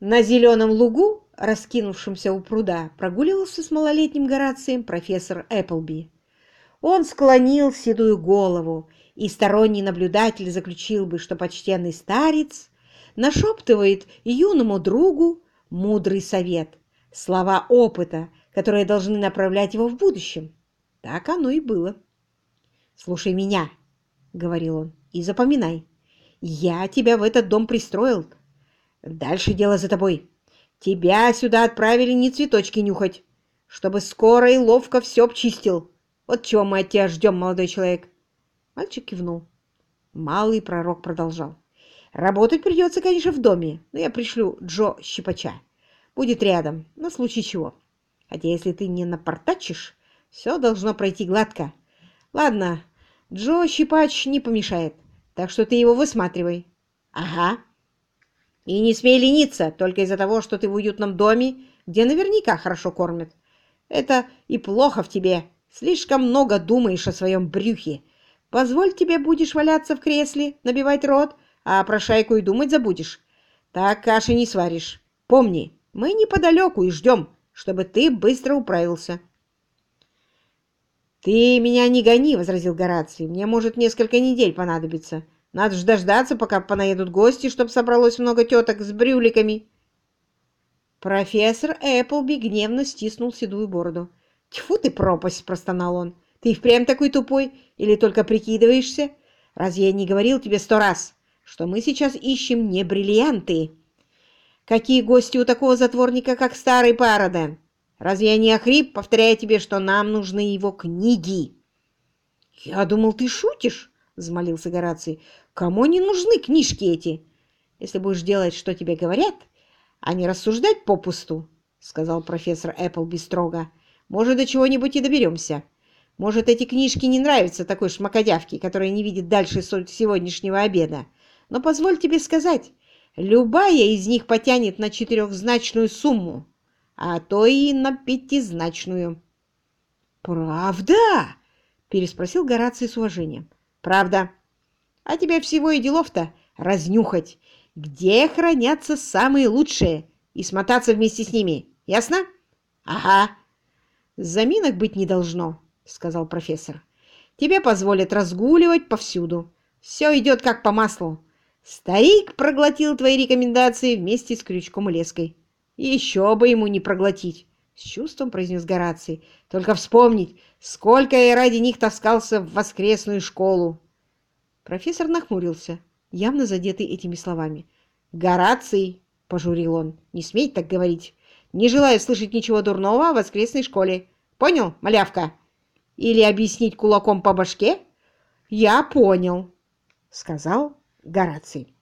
На зеленом лугу, раскинувшемся у пруда, прогуливался с малолетним Горацием профессор Эпплби. Он склонил седую голову, и сторонний наблюдатель заключил бы, что почтенный старец нашептывает юному другу мудрый совет, слова опыта, которые должны направлять его в будущем. Так оно и было. «Слушай меня», — говорил он, — «и запоминай, я тебя в этот дом пристроил, Дальше дело за тобой. Тебя сюда отправили не цветочки нюхать, чтобы скоро и ловко все обчистил. Вот чего мы от тебя ждем, молодой человек. Мальчик кивнул. Малый пророк продолжал. Работать придется, конечно, в доме, но я пришлю Джо Щипача. Будет рядом, на случай чего. Хотя если ты не напортачишь, все должно пройти гладко. Ладно, Джо Щипач не помешает, так что ты его высматривай. Ага, и не смей лениться только из-за того, что ты в уютном доме, где наверняка хорошо кормят. Это и плохо в тебе. Слишком много думаешь о своем брюхе. Позволь тебе будешь валяться в кресле, набивать рот, а про шайку и думать забудешь. Так каши не сваришь. Помни, мы неподалеку и ждем, чтобы ты быстро управился. «Ты меня не гони», — возразил Гораций. «Мне, может, несколько недель понадобится». Надо же дождаться, пока понаедут гости, чтобы собралось много теток с брюликами. Профессор Эпплби гневно стиснул седую бороду. «Тьфу ты, пропасть!» – простонал он. «Ты впрямь такой тупой? Или только прикидываешься? Разве я не говорил тебе сто раз, что мы сейчас ищем не бриллианты? Какие гости у такого затворника, как старый Параден? Разве я не охрип, повторяя тебе, что нам нужны его книги?» «Я думал, ты шутишь?» — взмолился Гораций. «Кому не нужны книжки эти? Если будешь делать, что тебе говорят, а не рассуждать попусту, — сказал профессор Эпплби строго, — может, до чего-нибудь и доберемся. Может, эти книжки не нравятся такой шмакодявке, которая не видит дальше сегодняшнего обеда. Но позволь тебе сказать, любая из них потянет на четырехзначную сумму, а то и на пятизначную». «Правда?» — переспросил Гораций с уважением. Правда. А тебе всего и делов-то разнюхать, где хранятся самые лучшие, и смотаться вместе с ними. Ясно? Ага. Заминок быть не должно, сказал профессор. Тебе позволят разгуливать повсюду. Все идет как по маслу. Старик проглотил твои рекомендации вместе с крючком и леской. Еще бы ему не проглотить, с чувством произнес Гораций. Только вспомнить, сколько я ради них таскался в воскресную школу. Профессор нахмурился, явно задетый этими словами. «Гораций!» — пожурил он. «Не смей так говорить. Не желаю слышать ничего дурного о воскресной школе. Понял, малявка? Или объяснить кулаком по башке?» «Я понял», — сказал Гораций.